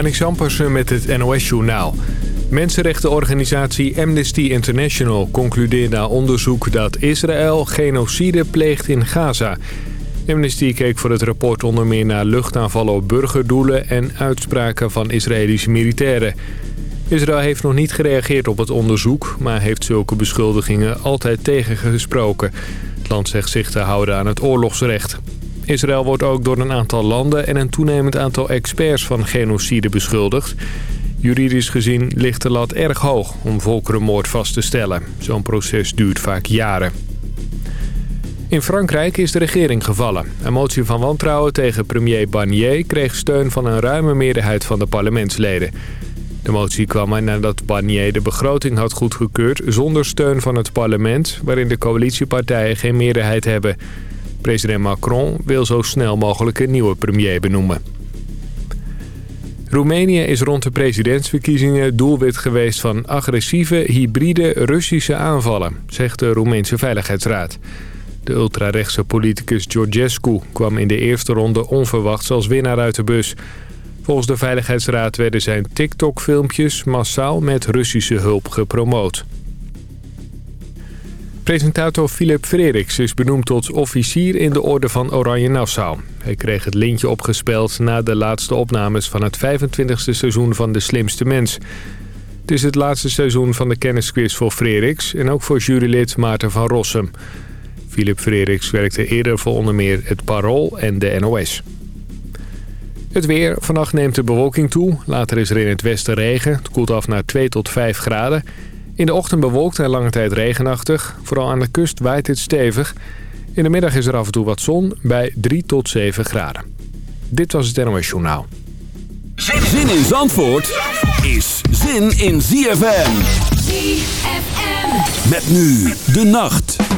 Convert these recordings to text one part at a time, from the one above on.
Marnix Ampersen met het NOS-journaal. Mensenrechtenorganisatie Amnesty International concludeert na onderzoek dat Israël genocide pleegt in Gaza. Amnesty keek voor het rapport onder meer naar luchtaanvallen op burgerdoelen en uitspraken van Israëlische militairen. Israël heeft nog niet gereageerd op het onderzoek, maar heeft zulke beschuldigingen altijd tegengesproken. Het land zegt zich te houden aan het oorlogsrecht. Israël wordt ook door een aantal landen en een toenemend aantal experts van genocide beschuldigd. Juridisch gezien ligt de lat erg hoog om volkerenmoord vast te stellen. Zo'n proces duurt vaak jaren. In Frankrijk is de regering gevallen. Een motie van wantrouwen tegen premier Barnier kreeg steun van een ruime meerderheid van de parlementsleden. De motie kwam er nadat Barnier de begroting had goedgekeurd zonder steun van het parlement... waarin de coalitiepartijen geen meerderheid hebben. President Macron wil zo snel mogelijk een nieuwe premier benoemen. Roemenië is rond de presidentsverkiezingen doelwit geweest van agressieve, hybride Russische aanvallen, zegt de Roemeense Veiligheidsraad. De ultrarechtse politicus Georgescu kwam in de eerste ronde onverwachts als winnaar uit de bus. Volgens de Veiligheidsraad werden zijn TikTok-filmpjes massaal met Russische hulp gepromoot. Presentator Philip Freriks is benoemd tot officier in de orde van Oranje Nassau. Hij kreeg het lintje opgespeld na de laatste opnames van het 25e seizoen van De Slimste Mens. Het is het laatste seizoen van de kennisquiz voor Freriks en ook voor jurylid Maarten van Rossum. Philip Freriks werkte eerder voor onder meer het Parool en de NOS. Het weer. Vannacht neemt de bewolking toe. Later is er in het westen regen. Het koelt af naar 2 tot 5 graden. In de ochtend bewolkt en lange tijd regenachtig. Vooral aan de kust waait het stevig. In de middag is er af en toe wat zon bij 3 tot 7 graden. Dit was het NOS Journaal. Zin in Zandvoort is zin in ZFM. ZFM. Met nu de nacht.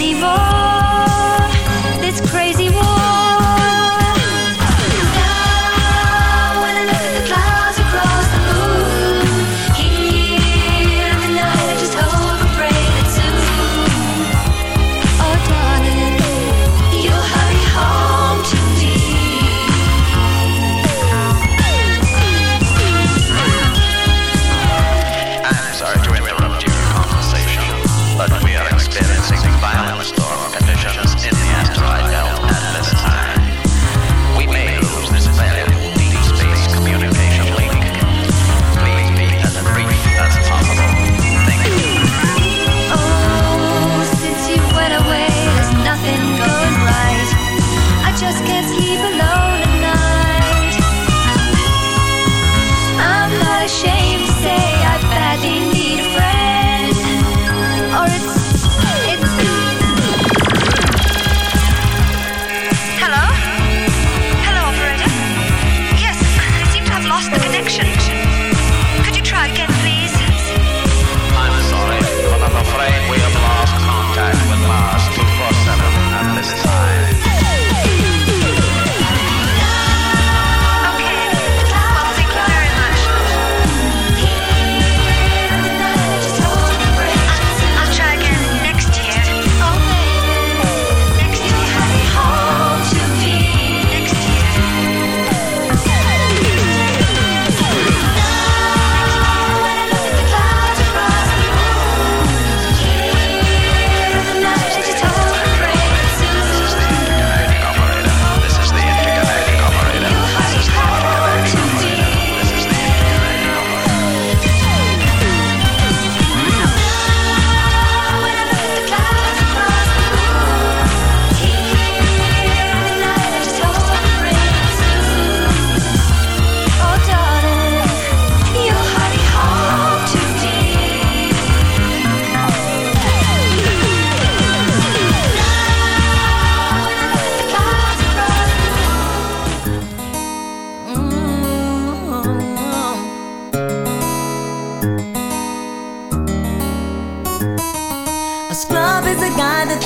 anymore.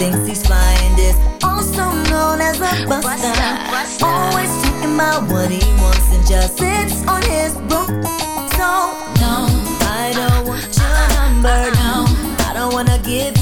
thinks he's flying is also known as a buster. Always talking about what he wants and just sits on his broom. So no, I don't want your number. No, I don't wanna give.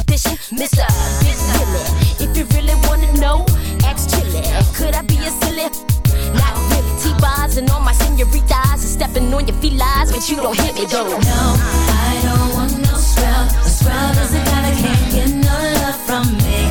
Felines, but you don't hit me though. No, I don't want no scrub. A scrub is a guy that can't get no love from me.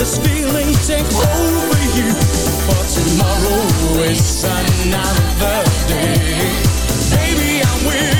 This feeling take over you. For tomorrow is another day. Baby, I'm willing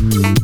Thank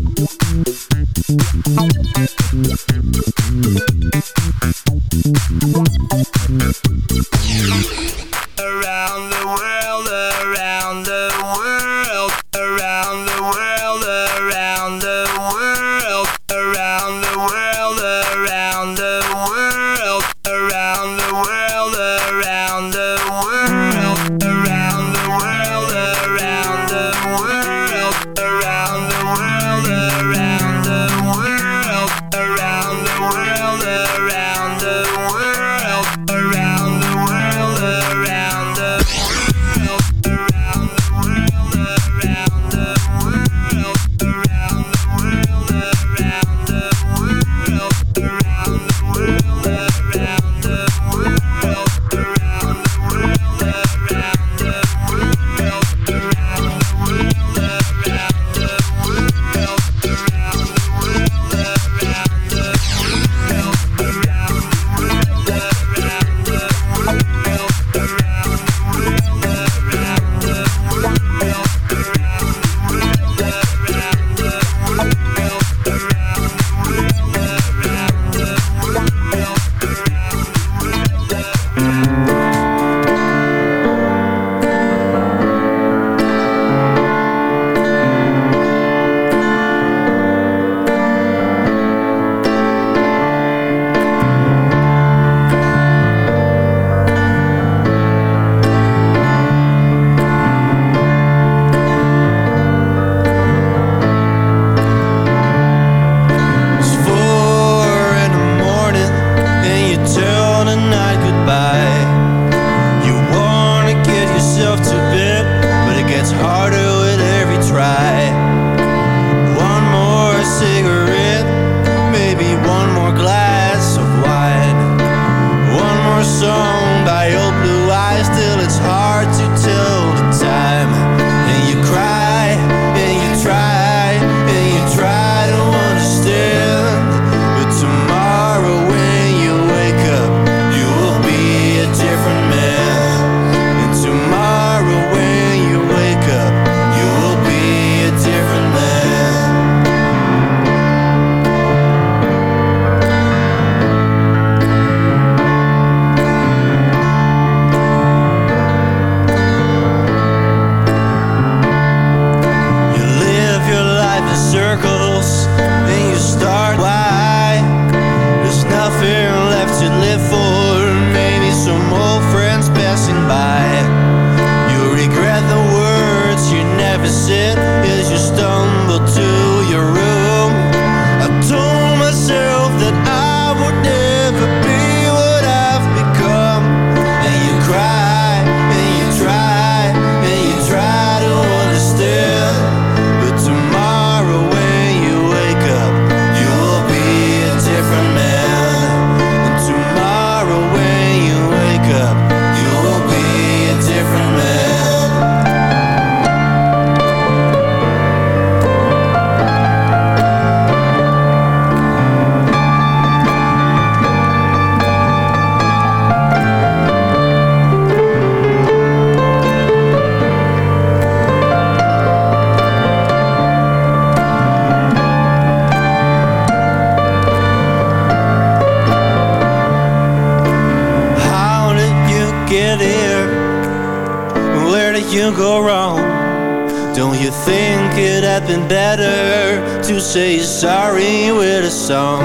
been better to say sorry with a song.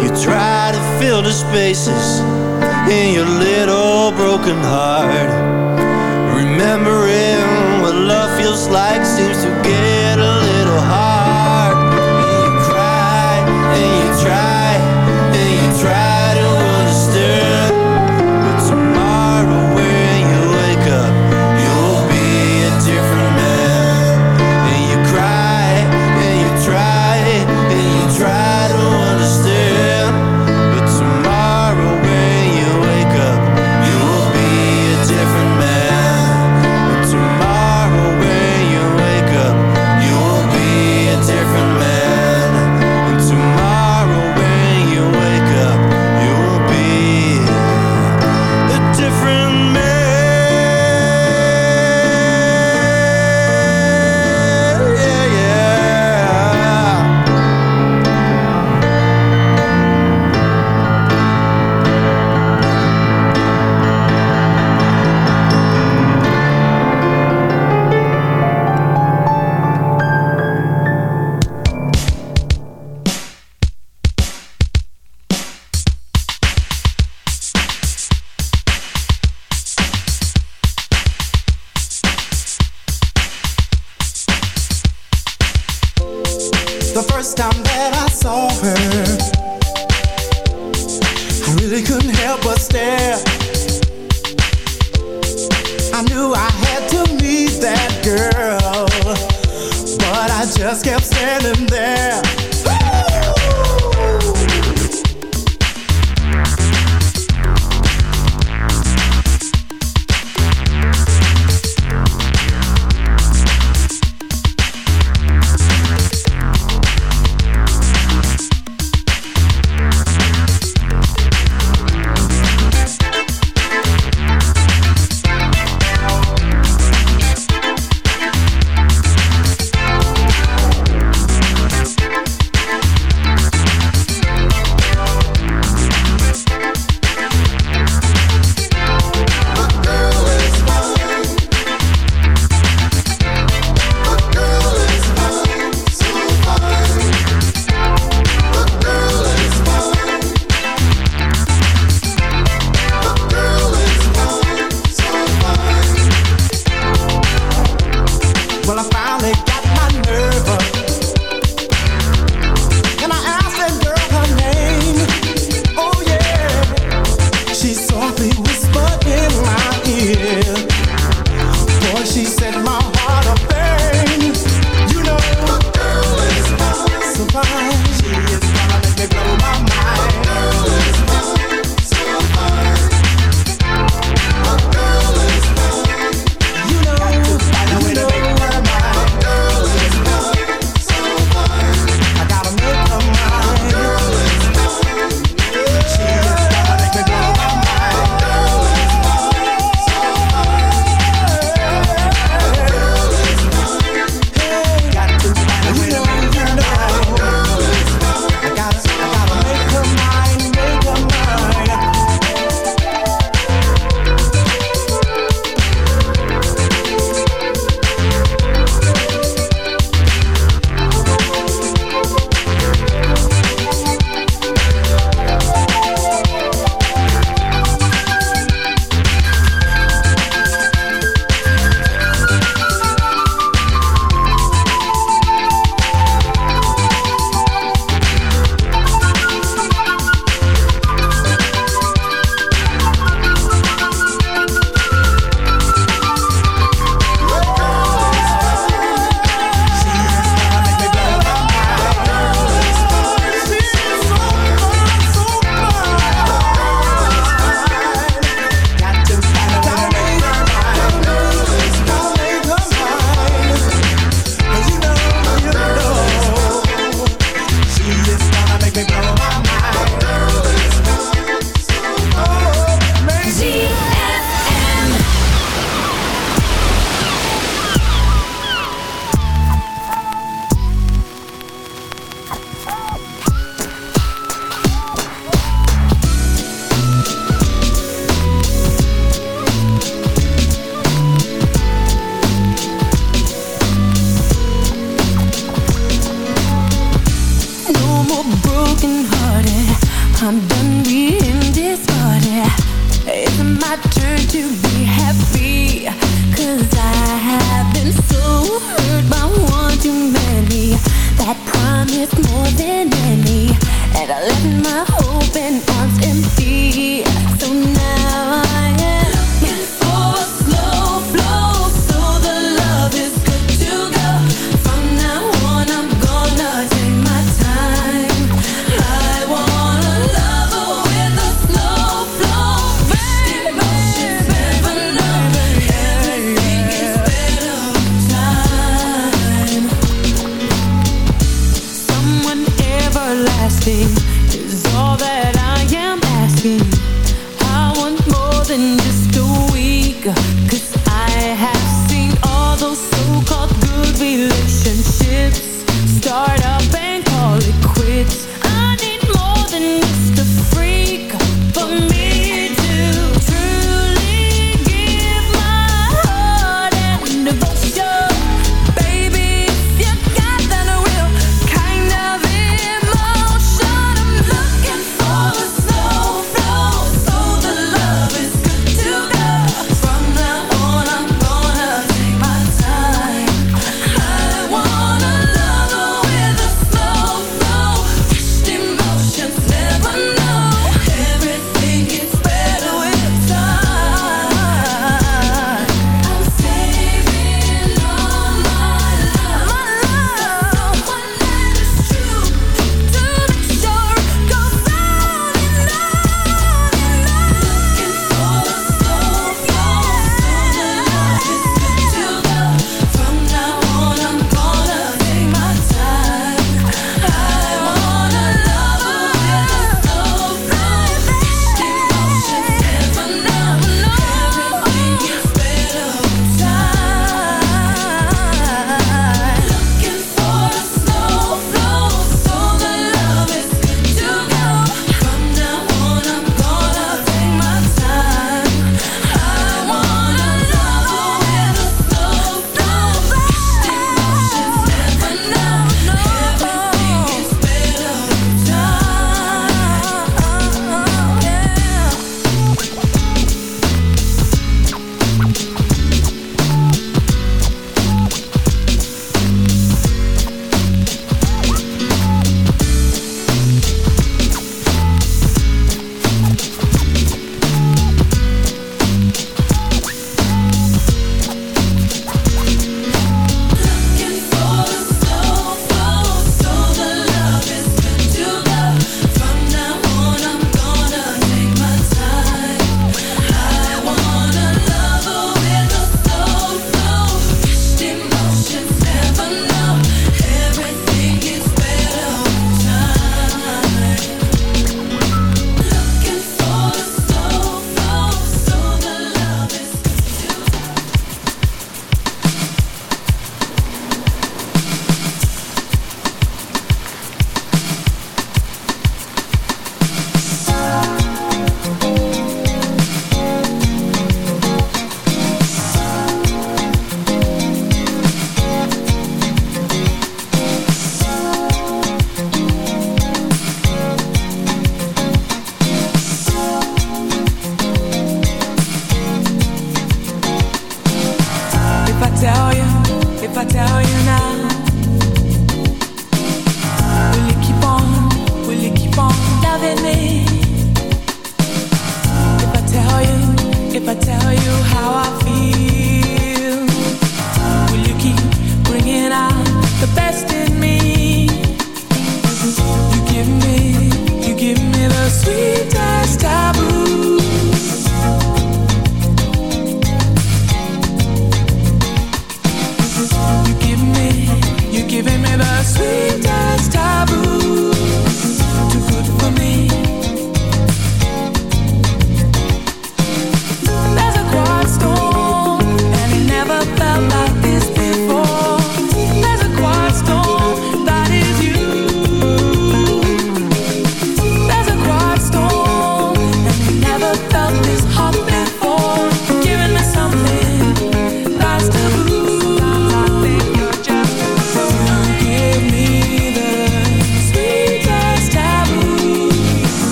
You try to fill the spaces in your little broken heart my heart.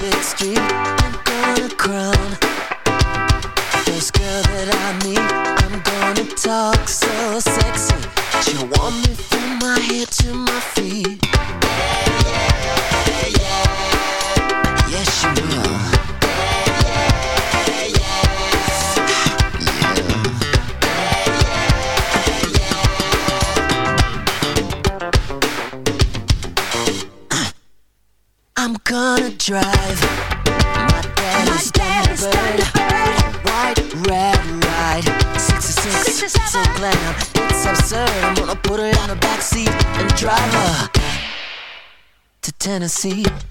Alphabet Street. To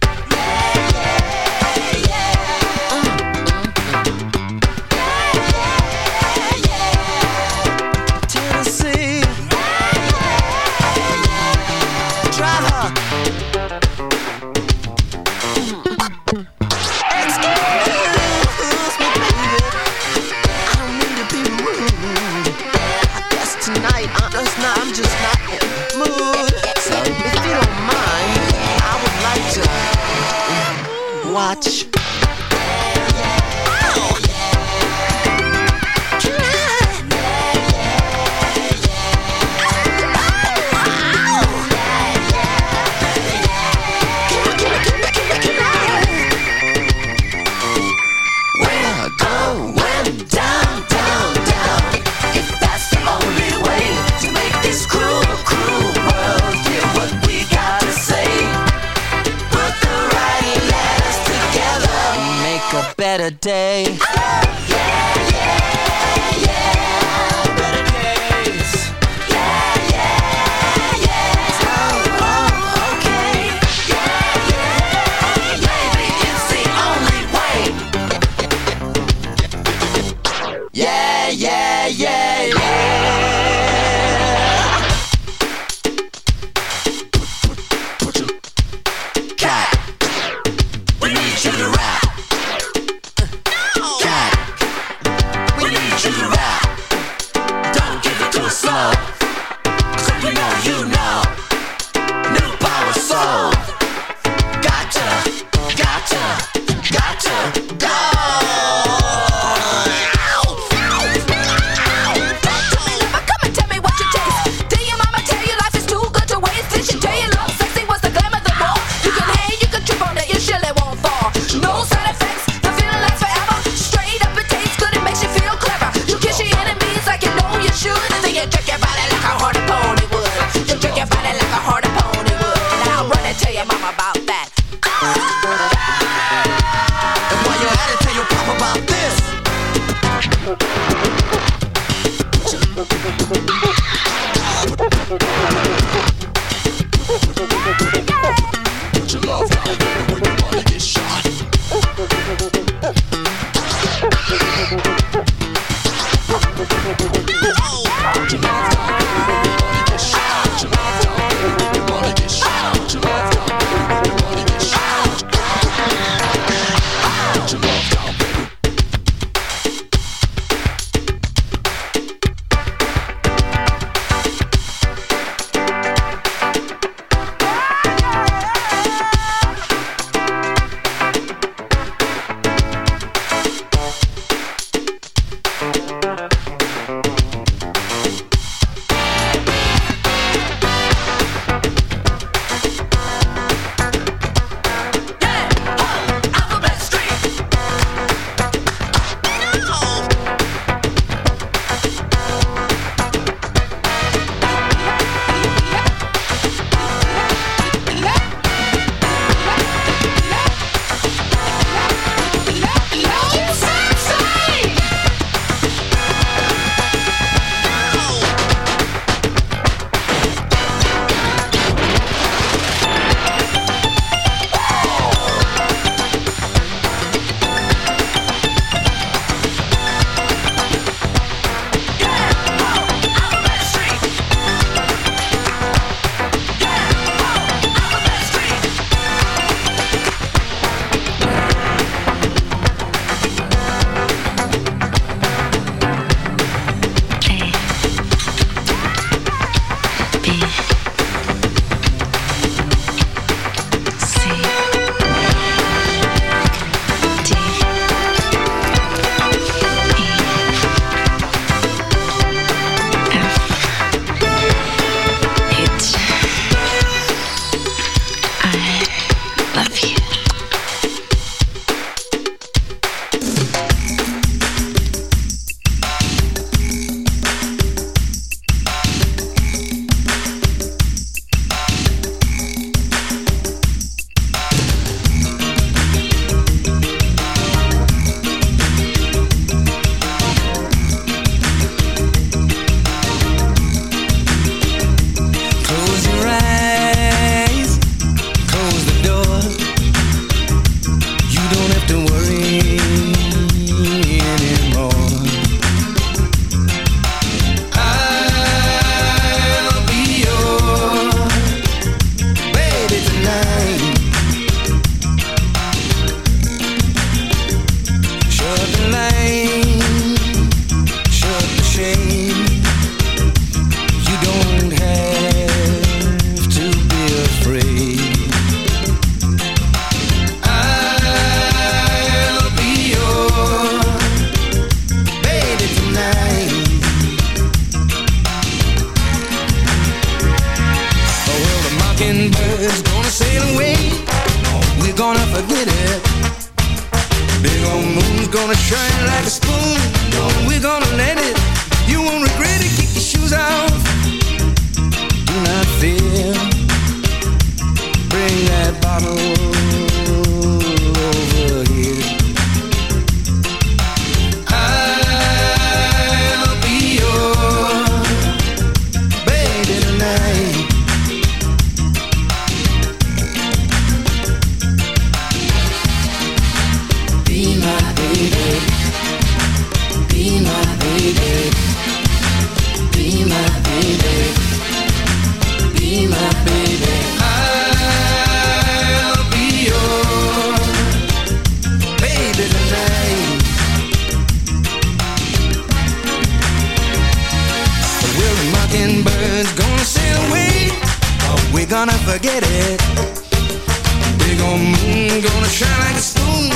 like a spoon.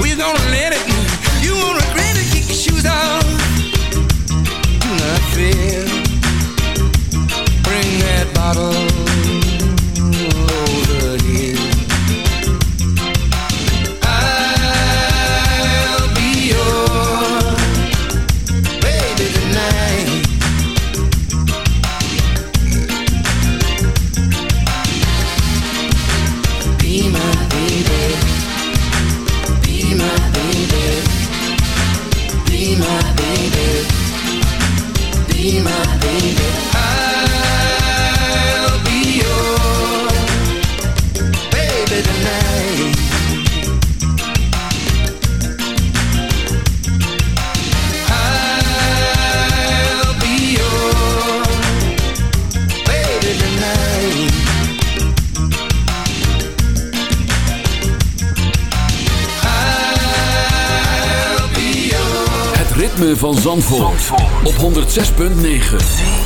We're gonna let it. 6.9.